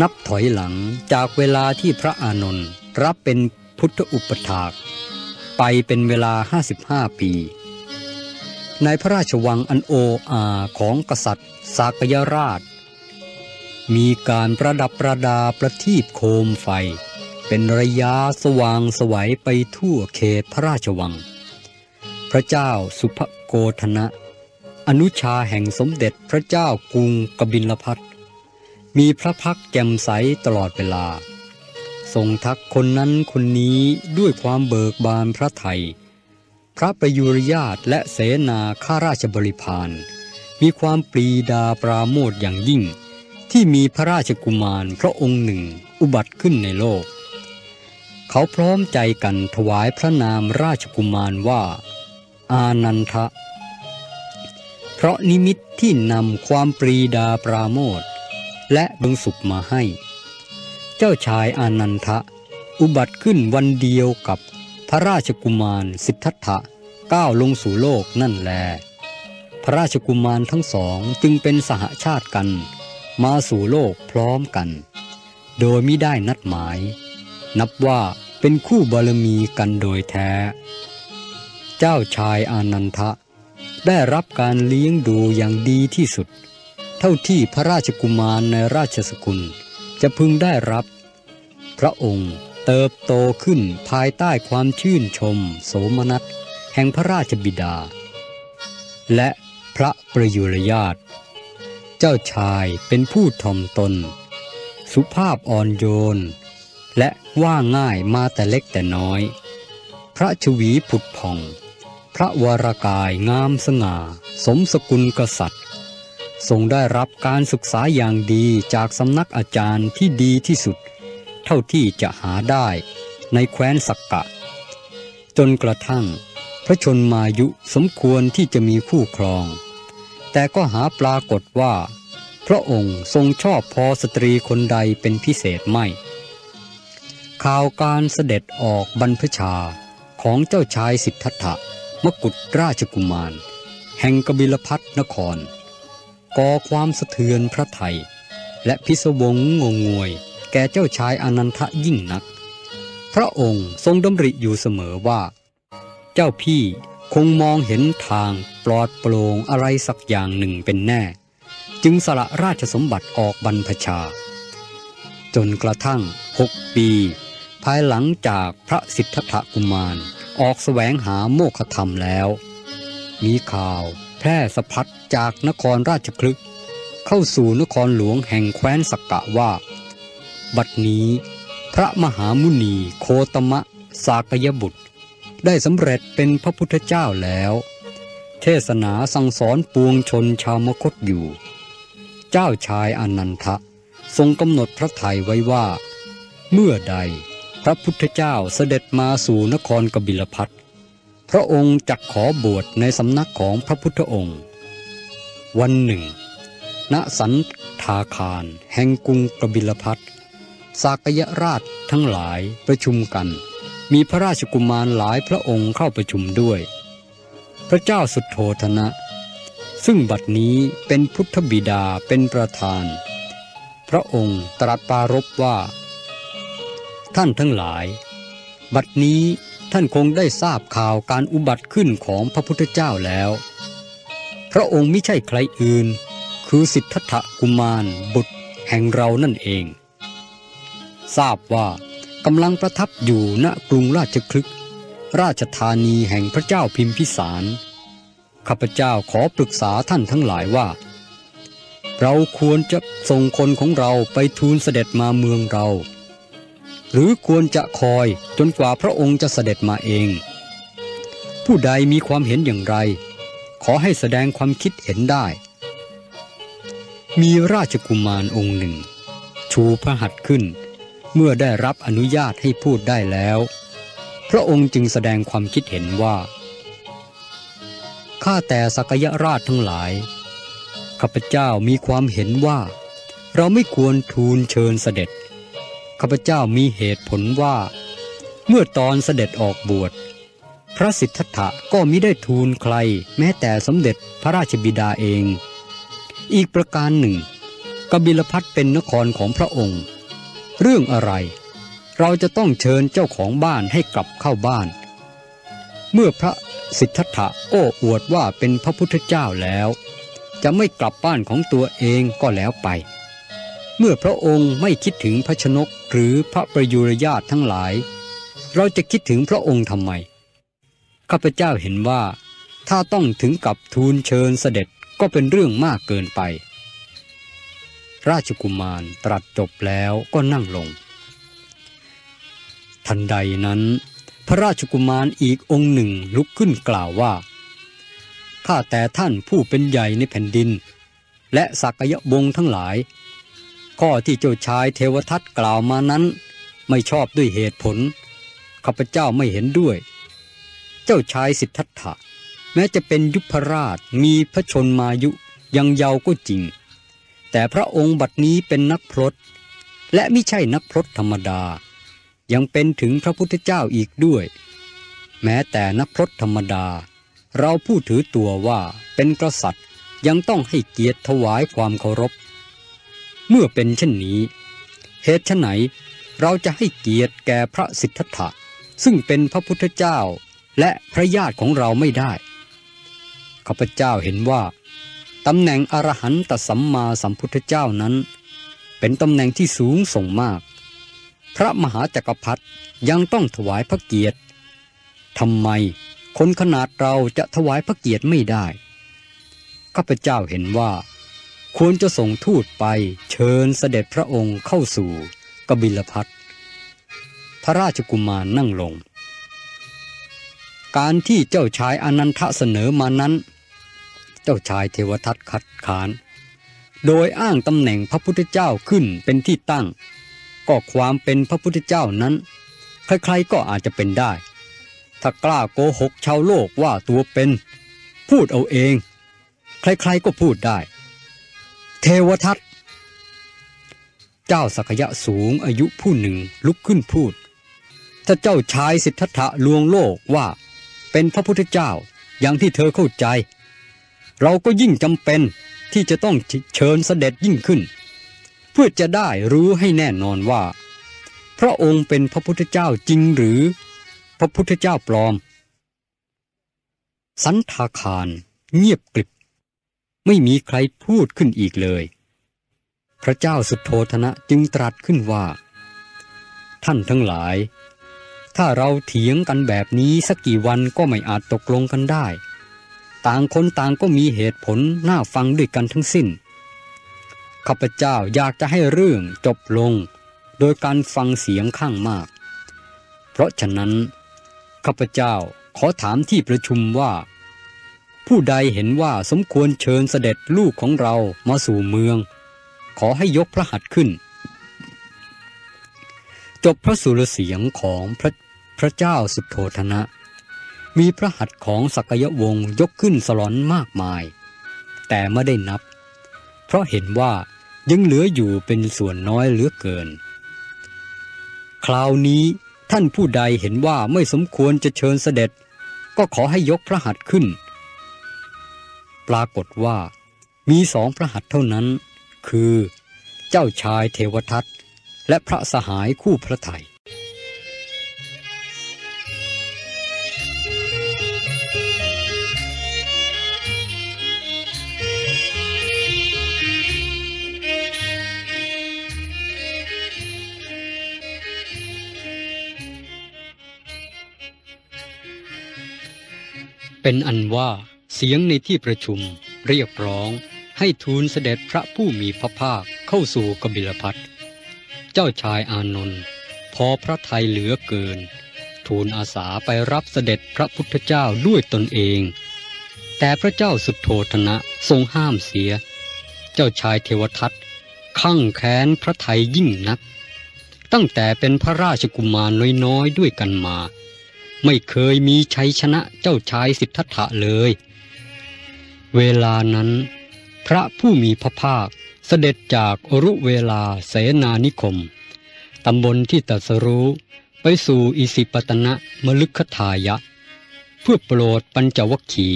นับถอยหลังจากเวลาที่พระอานนท์รับเป็นพุทธอุปถาก ไปเป็นเวลา 55 ปี ในพระราชวังอันโออาของกษัตริย์สากยราช มีการประดับประดาประทีปโคมไฟ เป็นระยะสว่างสวัยไปทั่วเขตพระราชวัง พระเจ้าสุภโกธนะ อนุชาแห่งสมเด็จพระเจ้ากรุงกบิลพัท มีพระพักแจ่มใสตลอดเวลา ทรงทักคนนั้นคนนี้ด้วยความเบิกบานพระไทย พระประยุรญาตและเสนาข้าราชบริพารมีความปรีดาปราโมทอย่างยิ่ง ที่มีพระราชกุมารพระองค์หนึ่งอุบัติขึ้นในโลก เขาพร้อมใจกันถวายพระนามราชกุมารว่า อานันทะ เพราะนิมิตที่นำความปรีดาปราโมท และดวงสุขมาให้ เจ้าชายอานันทะ อุบัติขึ้นวันเดียวกับพระราชกุมารสิทธัตถะก้าวลงสู่โลกนั่นแล พระราชกุมารทั้งสองจึงเป็นสหชาติกัน มาสู่โลกพร้อมกัน โดยมิได้นัดหมาย นับว่าเป็นคู่บารมีกันโดยแท้ เจ้าชายอานันทะ ได้รับการเลี้ยงดูอย่างดีที่สุด เท่าที่พระราชกุมารในราชสกุลจะพึงได้รับ พระองค์เติบโตขึ้นภายใต้ความชื่นชม โสมนัสแห่งพระราชบิดา และพระประยุรญาตเจ้าชายเป็นผู้ถ่อมตน สุภาพอ่อนโยน และว่าง่ายมาแต่เล็กแต่น้อย พระชวีผุดผ่อง พระวรากายงามสง่า สมสกุลกษัตริย์ ทรงได้รับการศึกษาอย่างดีจากสำนักอาจารย์ที่ดีที่สุด เท่าที่จะหาได้ในแคว้นสักกะ จนกระทั่ง พระชนมายุสมควรที่จะมีคู่ครอง แต่ก็หาปรากฏว่า พระองค์ทรงชอบพอสตรีคนใดเป็นพิเศษไม่ ข่าวการเสด็จออกบรรพชาของเจ้าชายสิทธัตถะมกุฎราชกุมาร แห่งกบิลพัทนคร ก่อความสะเทือนพระไทย และพิศวงงงงวย แก่เจ้าชายอนันทะยิ่งนัก พระองค์ทรงดำริอยู่เสมอว่า เจ้าพี่คงมองเห็นทางปลอดโปร่งอะไรสักอย่างหนึ่งเป็นแน่ จึงสละราชสมบัติออกบรรพชา จนกระทั่งหกปี ภายหลังจากพระสิทธัตถกุมารออกแสวงหาโมฆะธรรมแล้ว มีข่าว ร่สะพัดจากนครราชคลึกเข้าสู่นครหลวงแห่งแคว้นสักกะว่า บัดนี้พระมหามุนีโคตมะสากยบุตร ได้สำเร็จเป็นพระพุทธเจ้าแล้ว เทศนาสั่งสอนปวงชนชาวมคตอยู่ เจ้าชายอนันทะทรงกำหนดพระทัยไว้ว่า เมื่อใดพระพุทธเจ้าเสด็จมาสู่นครกบิลพัท พระองค์จักขอบวชในสำนักของพระพุทธองค์ วันหนึ่ง ณสันทาคาร แห่งกรุงกบิลพัทสากยราชทั้งหลายประชุมกัน มีพระราชกุมารหลายพระองค์เข้าประชุมด้วย พระเจ้าสุดโทธนะ ซึ่งบัดนี้เป็นพุทธบิดาเป็นประธาน พระองค์ตรัสปารบว่า ท่านทั้งหลาย บัดนี้ ท่านคงได้ทราบข่าวการอุบัติขึ้นของพระพุทธเจ้าแล้ว พระองค์ไม่ใช่ใครอื่น คือสิทธัตถกุมารบุตรแห่งเรานั่นเอง ทราบว่ากำลังประทับอยู่ณกรุงราชคลึกราชธานีแห่งพระเจ้าพิมพิสาร ข้าพเจ้าขอปรึกษาท่านทั้งหลายว่า เราควรจะส่งคนของเราไปทูลเสด็จมาเมืองเรา หรือควรจะคอยจนกว่าพระองค์จะเสด็จมาเอง ผู้ใดมีความเห็นอย่างไร ขอให้แสดงความคิดเห็นได้ มีราชกุมารองค์หนึ่ง ชูพระหัตถ์ขึ้น เมื่อได้รับอนุญาตให้พูดได้แล้ว พระองค์จึงแสดงความคิดเห็นว่าข้าแต่สักยราชทั้งหลายข้าพเจ้ามีความเห็นว่า เราไม่ควรทูลเชิญเสด็จ ข้าพเจ้ามีเหตุผลว่า เมื่อตอนเสด็จออกบวช พระสิทธัตถะก็มิได้ทูลใคร แม้แต่สมเด็จพระราชบิดาเอง อีกประการหนึ่ง กบิลพัทเป็นนครของพระองค์ เรื่องอะไร เราจะต้องเชิญเจ้าของบ้านให้กลับเข้าบ้าน เมื่อพระสิทธัตถะโอ้อวดว่าเป็นพระพุทธเจ้าแล้ว จะไม่กลับบ้านของตัวเองก็แล้วไป เมื่อพระองค์ไม่คิดถึงพระชนกหรือพระประยุรญาตทั้งหลาย เราจะคิดถึงพระองค์ทำไม ข้าพเจ้าเห็นว่า ถ้าต้องถึงกับทูลเชิญเสด็จก็เป็นเรื่องมากเกินไป ราชกุมารตรัสจบแล้วก็นั่งลง ทันใดนั้น พระราชกุมารอีกองค์หนึ่งลุกขึ้นกล่าวว่า ข้าแต่ท่านผู้เป็นใหญ่ในแผ่นดิน และสักยะวงทั้งหลาย ข้อที่เจ้าชายเทวทัตกล่าวมานั้น ไม่ชอบด้วยเหตุผลข้าพเจ้าไม่เห็นด้วย เจ้าชายสิทธัตถะ แม้จะเป็นยุพราชมีพระชนมายุยังเยาว์ก็จริง แต่พระองค์บัดนี้เป็นนักพรตและไม่ใช่นักพรตธรรมดา ยังเป็นถึงพระพุทธเจ้าอีกด้วย แม้แต่นักพรตธรรมดา เราผู้ถือตัวว่าเป็นกษัตริย์ยังต้องให้เกียรติถวายความเคารพ เมื่อเป็นเช่นนี้เหตุไฉนเราจะให้เกียรติแก่พระสิทธัตถะซึ่งเป็นพระพุทธเจ้าและพระญาติของเราไม่ได้ข้าพเจ้าเห็นว่าตำแหน่งอรหันตสัมมาสัมพุทธเจ้านั้น เป็นตำแหน่งที่สูงส่งมาก พระมหาจักรพรรดิยังต้องถวายพระเกียรติทำไมคนขนาดเราจะถวายพระเกียรติไม่ได้ข้าพเจ้าเห็นว่า ควรจะส่งทูตไปเชิญเสด็จพระองค์เข้าสู่กบิลพัทพระราชกุมารนนั่งลง การที่เจ้าชายอนันทะเสนอมานั้น เจ้าชายเทวทัตคัดค้าน โดยอ้างตำแหน่งพระพุทธเจ้าขึ้นเป็นที่ตั้ง ก็ความเป็นพระพุทธเจ้านั้น ใครๆก็อาจจะเป็นได้ ถ้ากล้าโกหกชาวโลกว่าตัวเป็น พูดเอาเอง ใครๆก็พูดได้ เทวทัตเจ้าสักยะสูงอายุผู้หนึ่งลุกขึ้นพูด ถ้าเจ้าชายสิทธัตถะลวงโลกว่าเป็นพระพุทธเจ้าอย่างที่เธอเข้าใจ เราก็ยิ่งจำเป็นที่จะต้องเชิญเสด็จยิ่งขึ้น เพื่อจะได้รู้ให้แน่นอนว่า พระองค์เป็นพระพุทธเจ้าจริงหรือพระพุทธเจ้าปลอม สันทาคารเงียบกริบ ไม่มีใครพูดขึ้นอีกเลย พระเจ้าสุโทธนะจึงตรัสขึ้นว่า ท่านทั้งหลาย ถ้าเราเถียงกันแบบนี้สักกี่วันก็ไม่อาจตกลงกันได้ ต่างคนต่างก็มีเหตุผลน่าฟังด้วยกันทั้งสิ้น ข้าพเจ้าอยากจะให้เรื่องจบลง โดยการฟังเสียงข้างมาก เพราะฉะนั้นข้าพเจ้าขอถามที่ประชุมว่า ผู้ใดเห็นว่าสมควรเชิญเสด็จลูกของเรามาสู่เมือง ขอให้ยกพระหัตถ์ขึ้น จบพระสุรเสียงของพระพระเจ้าสุโธธนะ มีพระหัตถ์ของสักยวงศ์ยกขึ้นสลอนมากมาย แต่ไม่ได้นับ เพราะเห็นว่ายังเหลืออยู่เป็นส่วนน้อยเหลือเกิน คราวนี้ท่านผู้ใดเห็นว่าไม่สมควรจะเชิญเสด็จ ก็ขอให้ยกพระหัตถ์ขึ้น ปรากฏว่ามีสองพระหัตถ์เท่านั้น คือเจ้าชายเทวทัตและพระสหายคู่พระไทยเป็นอันว่า เสียงในที่ประชุมเรียกร้องให้ทูลเสด็จพระผู้มีพระภาคเข้าสู่กบิลพัทเจ้าชายอานนท์พอพระทัยเหลือเกิน ทูลอาสาไปรับเสด็จพระพุทธเจ้าด้วยตนเอง แต่พระเจ้าสุโทธนะทรงห้ามเสีย เจ้าชายเทวทัตข้างแค้นพระไทยยิ่งนัก ตั้งแต่เป็นพระราชกุมารน้อยๆด้วยกันมา ไม่เคยมีชัยชนะเจ้าชายสิทธัตถะเลย เวลานั้น พระผู้มีพระภาคเสด็จจากอรุเวลาเสนานิคม ตำบลที่ตัสรู้ไปสู่อิสิปตนะมลึกขทายะ เพื่อโปรดปัญจวัคคี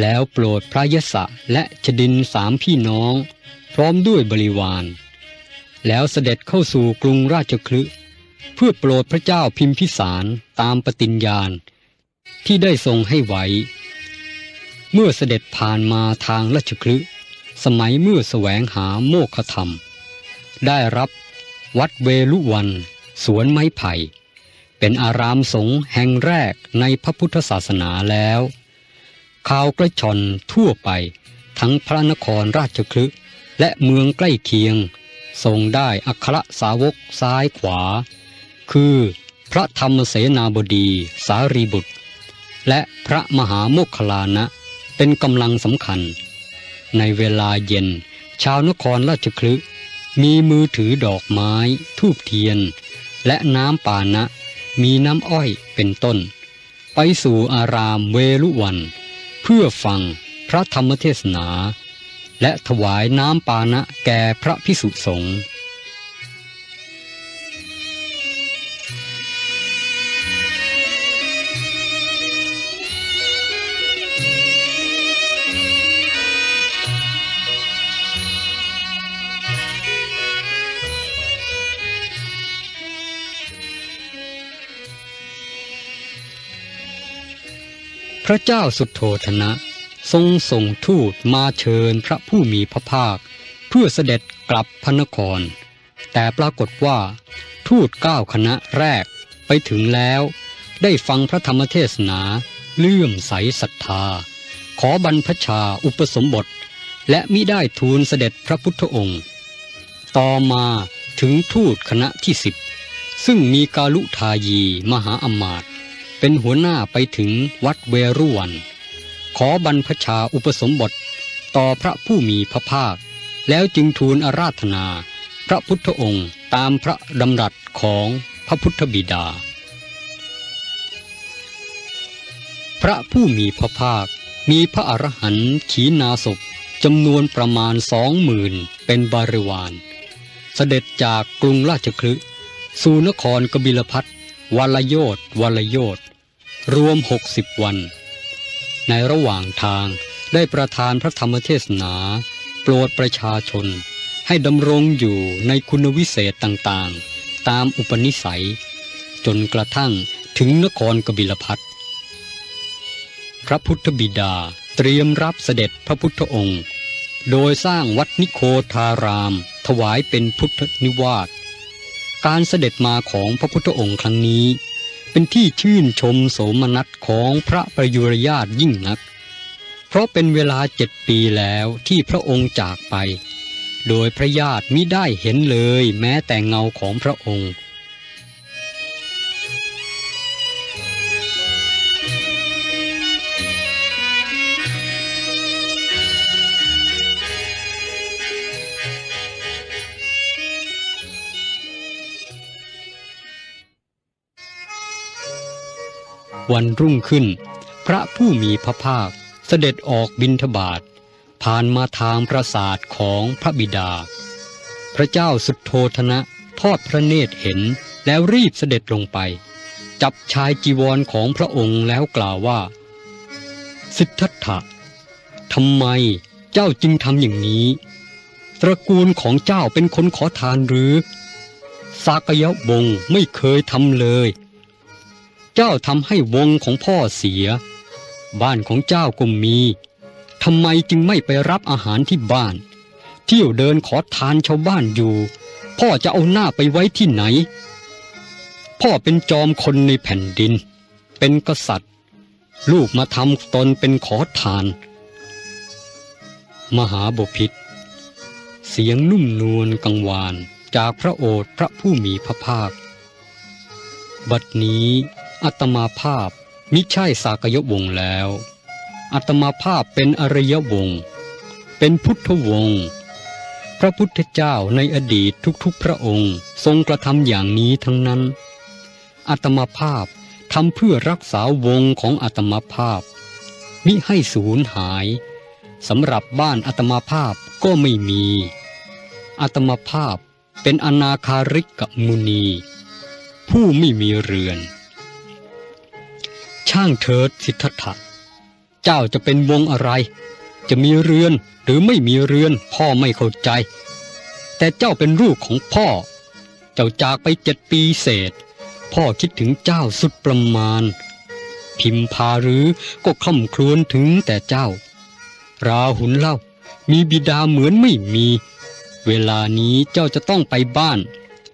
แล้วโปรดพระยศะและชดินสามพี่น้อง พร้อมด้วยบริวาร แล้วเสด็จเข้าสู่กรุงราชคลึเพื่อโปรดพระเจ้าพิมพิสารตามปฏิญญาณ ที่ได้ทรงให้ไว้ เมื่อเสด็จผ่านมาทางราชคลึสมัยเมื่อแสวงหาโมฆะธรรม ได้รับวัดเวลุวัน สวนไม้ไผ่ เป็นอารามสงฆ์แห่งแรกในพระพุทธศาสนาแล้วข่าวกระชอนทั่วไปทั้งพระนครราชคลึและเมืองใกล้เคียง ทรงได้อัครสาวกซ้ายขวา คือพระธรรมเสนาบดีสารีบุตร และพระมหาโมคคลานะ เป็นกำลังสำคัญ ในเวลาเย็น ชาวนครราชคลึมีมือถือดอกไม้ ทูบเทียน และน้ำปานะ มีน้ำอ้อยเป็นต้น ไปสู่อารามเวลุวัน เพื่อฟังพระธรรมเทศนา และถวายน้ำปานะแก่พระพิสุสงฆ์ พระเจ้าสุโธธนะ ทรงส่งทูตมาเชิญพระผู้มีพระภาค เพื่อเสด็จกลับพระนคร แต่ปรากฏว่า ทูตเก้าคณะแรกไปถึงแล้ว ได้ฟังพระธรรมเทศนาเลื่อมใสศรัทธา ขอบรรพชาอุปสมบท และมิได้ทูลเสด็จพระพุทธองค์ ต่อมาถึงทูตคณะที่สิบซึ่งมีกาลุทายีมหาอมาตย เป็นหัวหน้าไปถึงวัดเวรุวัน ขอบรรพชาอุปสมบทต่อพระผู้มีพระภาค แล้วจึงทูลอาราธนา พระพุทธองค์ตามพระดำรัสของพระพุทธบิดา พระผู้มีพระภาคมีพระอรหันต์ขีณาศพจำนวนประมาณสองหมื่นเป็นบริวาร เสด็จจากกรุงราชคลึสู่นครกบิลพัทวัลโยธวัลโยธ รวมหกสิบวัน ในระหว่างทางได้ประทานพระธรรมเทศนา โปรดประชาชน ให้ดำรงอยู่ในคุณวิเศษต่างๆ ตามอุปนิสัย จนกระทั่งถึงนครกบิลพัทพระพุทธบิดาเตรียมรับเสด็จพระพุทธองค์ โดยสร้างวัดนิโคทาราม ถวายเป็นพุทธนิวาสการเสด็จมาของพระพุทธองค์ครั้งนี้ เป็นที่ชื่นชมโสมนัสของพระประยุรญาตยิ่งนัก เพราะเป็นเวลาเจ็ดปีแล้วที่พระองค์จากไป โดยพระญาติมิได้เห็นเลยแม้แต่เงาของพระองค์ วันรุ่งขึ้น พระผู้มีพระภาคเสด็จออกบินทบาทผ่านมาทางปราสาทของพระบิดา พระเจ้าสุดโทธนะทอดพระเนตรเห็นแล้วรีบเสด็จลงไป จับชายจีวรของพระองค์แล้วกล่าวว่า สิทธัตถะทำไมเจ้าจึงทำอย่างนี้ ตระกูลของเจ้าเป็นคนขอทานหรือ สากยะวงไม่เคยทำเลย เจ้าทำให้วงของพ่อเสีย บ้านของเจ้าก็มีทำไมจึงไม่ไปรับอาหารที่บ้าน เที่ยวเดินขอทานชาวบ้านอยู่ พ่อจะเอาหน้าไปไว้ที่ไหน พ่อเป็นจอมคนในแผ่นดิน เป็นกษัตริย์ ลูกมาทำตนเป็นขอทาน มหาบพิษเสียงนุ่มนวลกังวานจากพระโอษฐ์พระผู้มีพระภาค บัดนี้ อัตมาภาพมิใช่สากยวงศ์แล้ว อัตมาภาพเป็นอริยวงศ์เป็นพุทธวงศ์พระพุทธเจ้าในอดีตทุกๆพระองค์ทรงกระทำอย่างนี้ทั้งนั้น อัตมาภาพทำเพื่อรักษาวงของอัตมาภาพ มิให้สูญหายสำหรับบ้านอัตมาภาพก็ไม่มี อัตมาภาพเป็นอนาคาริกกมุนี ผู้ไม่มีเรือน ช่างเถิดสิทธัตถะ เจ้าจะเป็นวงอะไร จะมีเรือนหรือไม่มีเรือนพ่อไม่เข้าใจ แต่เจ้าเป็นลูกของพ่อ เจ้าจากไปเจ็ดปีเศษ พ่อคิดถึงเจ้าสุดประมาณ พิมพารือก็คล่ำครวญถึงแต่เจ้า ราหุลเล่ามีบิดาเหมือนไม่มี เวลานี้เจ้าจะต้องไปบ้าน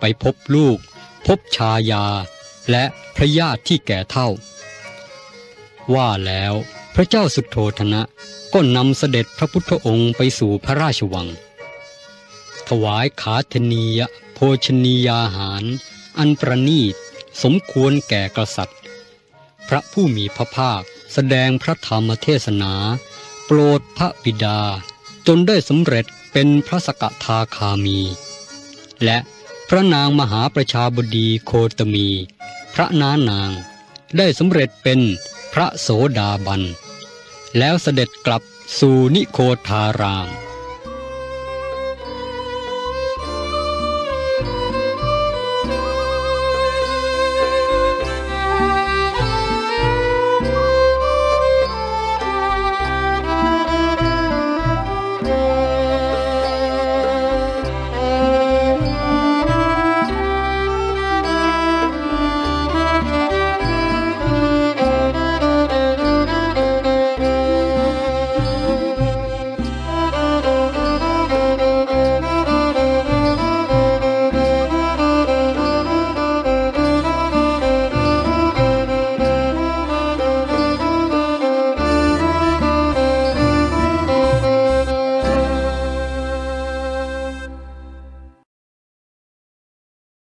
ไปพบลูก พบชายา และพระญาติที่แก่เท่า ว่าแล้วพระเจ้าสุดโทธนะก็นำเสด็จพระพุทธองค์ไปสู่พระราชวัง ถวายขาธนียโภชนียาหาร อันประนีต สมควรแก่กษัตริย์ พระผู้มีพระภาคแสดงพระธรรมเทศนา โปรดพระบิดา จนได้สำเร็จเป็นพระสกทาคามี และพระนางมหาประชาบดีโคตมี พระนานางได้สำเร็จเป็น ระโสดาบัน แล้วเสด็จกลับสู่นิโคทาราม